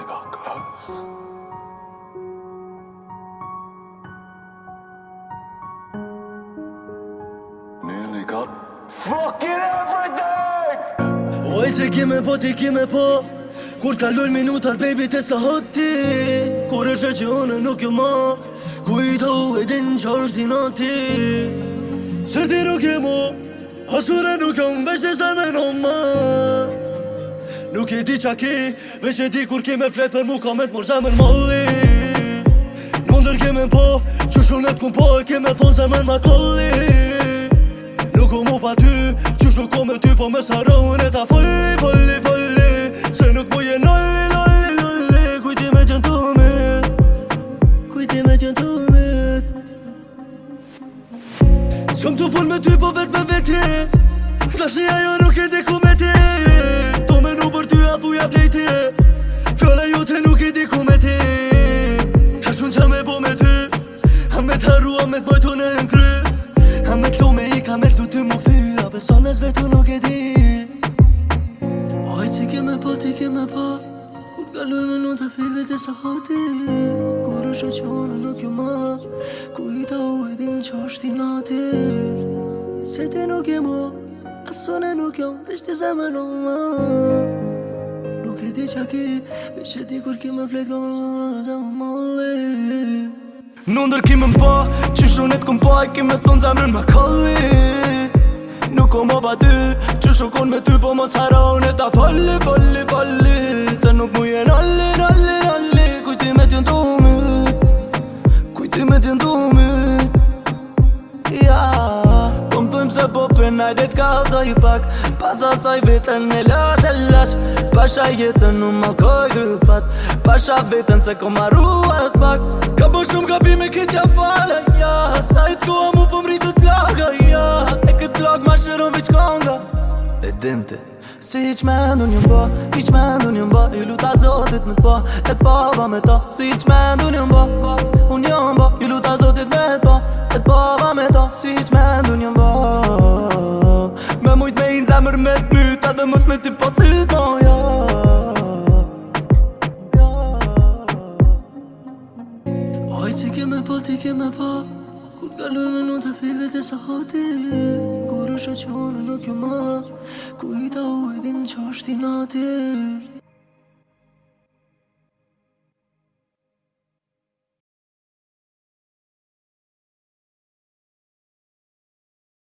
they got close. Nearly got fucking everything! Oh, it's a game of kime po, it's po, Kur t'kallur minutat, baby, të së hëti Kur është që unë nuk ju ma Ku i të u e din që është din ati Se ti nuk e mo Asure nuk jam veç të sa në ma Nuk e di qa ki Veq e di kur ki me flet për mu Ka me të zemën malli Në ndër kemen po Që shunet kun po e kemen thonë zemën ma kolli Nuk u mu pa ty Që ko me ty po me sa rohën e ta folli Folli, folli Se nuk mu je nolli, nolli, nolli Kujti me gjëntumit Kujti me gjëntumit mit Qëm të full me ty po vet me veti Shtashnja jo nuk e di ku me ty vetë tu nuk e di Po e që keme po, ti keme po Kur t'galoj me në të fibet e sa hoti Kur është që onë nuk ju ma Ku i ta u e din që është i nati Se ti nuk e mo Asone nuk jam, vishë ti zeme në ma Nuk e di që ki Vishë di kur kime fleka me vazë më molli Në ndër kime më po Qyshonet këm po e kime thonë zemrën më kolli me ty po më sarone Ta falli, falli, falli Se nuk mu jenë alli, alli, alli Kujti me t'jën t'umi Kujti me t'jën t'umi Ja Po më thujmë se po për najdet ka zoj pak Pas asaj vetën e lash e lash Pasha jetën u malkoj gëfat Pasha vetën se ko maru as pak Ka bo shumë kapi me këtja falë Ja Sa i t'ko a mu pëmri po të t'plaga Ja E këtë ma shërëm veç kanë dente Si që me ndu një mba, i që me ndu një mba I luta zotit me t'pa, e t'pa va me ta Si që me ndu një mba, unë një mba I luta zotit me t'pa, e t'pa me ta Si që me ndu një mba Me mujt me inë zemër me t'myta Dhe mës me t'i pasit po ma, no, ja jo. Ajë që ke me pa, po, ti ke me pa po, Kur t'ka lujme në të pibet e sa hati Kur në pibet e shë qonë nuk jo ma Kujta u edhin që është i